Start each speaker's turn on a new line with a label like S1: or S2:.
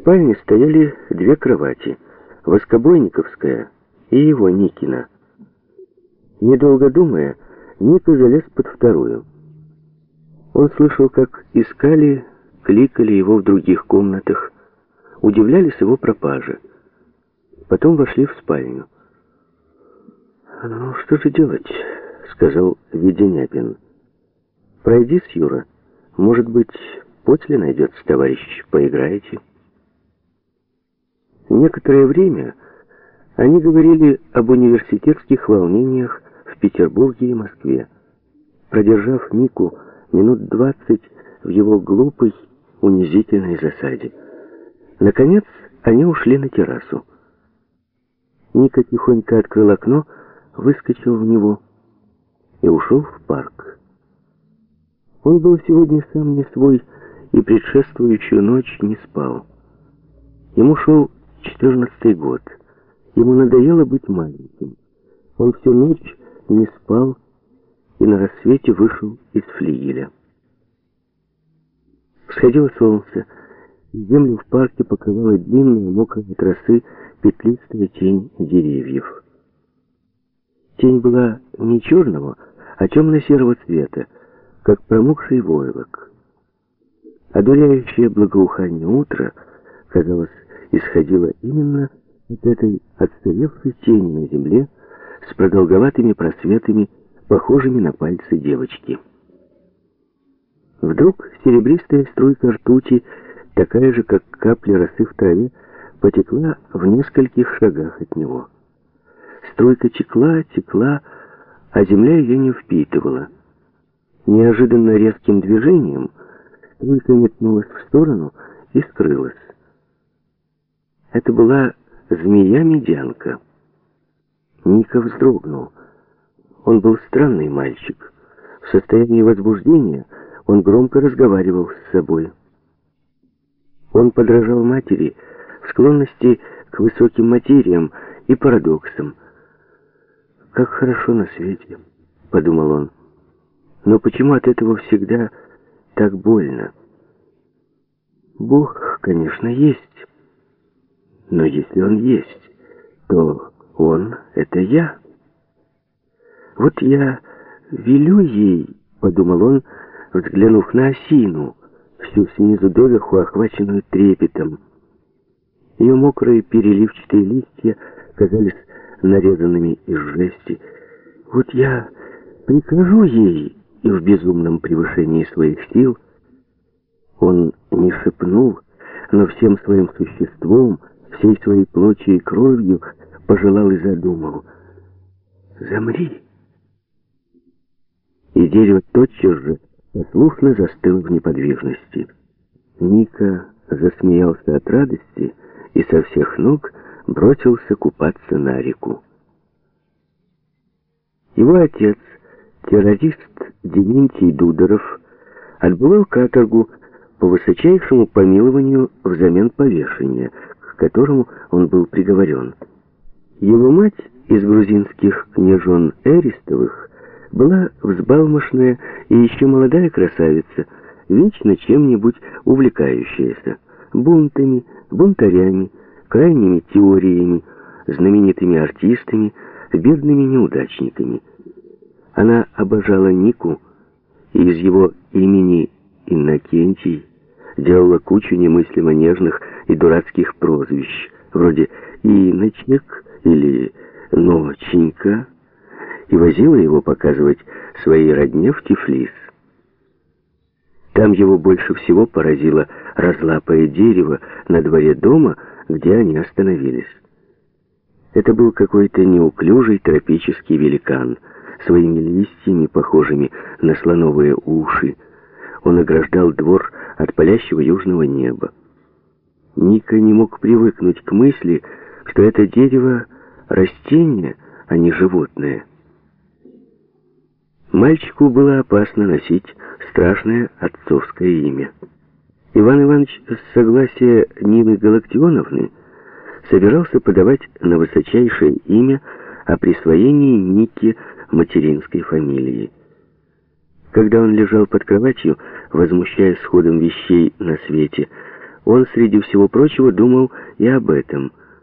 S1: спальне стояли две кровати, воскобойниковская и его Никина. Недолго думая, Ника залез под вторую. Он слышал, как искали, кликали его в других комнатах, удивлялись его пропаже. Потом вошли в спальню. «Ну, что же делать?» — сказал Веденяпин. «Пройди с Юра. Может быть, после найдется товарищ, поиграете?» Некоторое время они говорили об университетских волнениях в Петербурге и Москве. Продержав Нику минут двадцать в его глупой, унизительной засаде. Наконец, они ушли на террасу. Ника тихонько открыл окно, выскочил в него и ушел в парк. Он был сегодня сам не свой и предшествующую ночь не спал. Ему шел четырнадцатый год. Ему надоело быть маленьким. Он всю ночь не спал и на рассвете вышел из флигеля. Всходило солнце, землю в парке покрывала длинная, мокрая от петлистая тень деревьев. Тень была не черного, а темно-серого цвета, как промокший войлок. Одуряющее благоухание утра, казалось, исходило именно от этой отстаревшей тени на земле с продолговатыми просветами, похожими на пальцы девочки. Вдруг серебристая струйка ртути, такая же, как капля росы в траве, потекла в нескольких шагах от него. Струйка текла, текла, а земля ее не впитывала. Неожиданно резким движением струйка метнулась в сторону и скрылась. Это была змея-медянка. Ника вздрогнул. Он был странный мальчик. В состоянии возбуждения он громко разговаривал с собой. Он подражал матери в склонности к высоким материям и парадоксам. «Как хорошо на свете», — подумал он. «Но почему от этого всегда так больно?» Бог, конечно, есть. Но если он есть, то он — это я. Вот я велю ей, — подумал он, взглянув на осину, всю снизу доверху охваченную трепетом. Ее мокрые переливчатые листья казались нарезанными из жести. Вот я прикажу ей, и в безумном превышении своих сил он не шепнул, но всем своим существом, всей своей плотью и кровью пожелал и задумал. «Замри!» И дерево тотчас же послушно застыло в неподвижности. Ника засмеялся от радости и со всех ног бросился купаться на реку. Его отец, террорист Дементий Дудоров, отбывал каторгу по высочайшему помилованию взамен повешения, которому он был приговорен. Его мать из грузинских княжон Эристовых была взбалмошная и еще молодая красавица, вечно чем-нибудь увлекающаяся, бунтами, бунтарями, крайними теориями, знаменитыми артистами, бедными неудачниками. Она обожала Нику и из его имени Иннокентий делала кучу немыслимо нежных и дурацких прозвищ, вроде «Иночек» или «Ноченька», и возила его показывать своей родне в Тифлис. Там его больше всего поразило разлапое дерево на дворе дома, где они остановились. Это был какой-то неуклюжий тропический великан, своими листьями, похожими на слоновые уши. Он ограждал двор от палящего южного неба. Ника не мог привыкнуть к мысли, что это дерево — растение, а не животное. Мальчику было опасно носить страшное отцовское имя. Иван Иванович с согласия Нины Галактионовны собирался подавать на высочайшее имя о присвоении Ники материнской фамилии. Когда он лежал под кроватью, возмущаясь сходом вещей на свете, он, среди всего прочего, думал и об этом –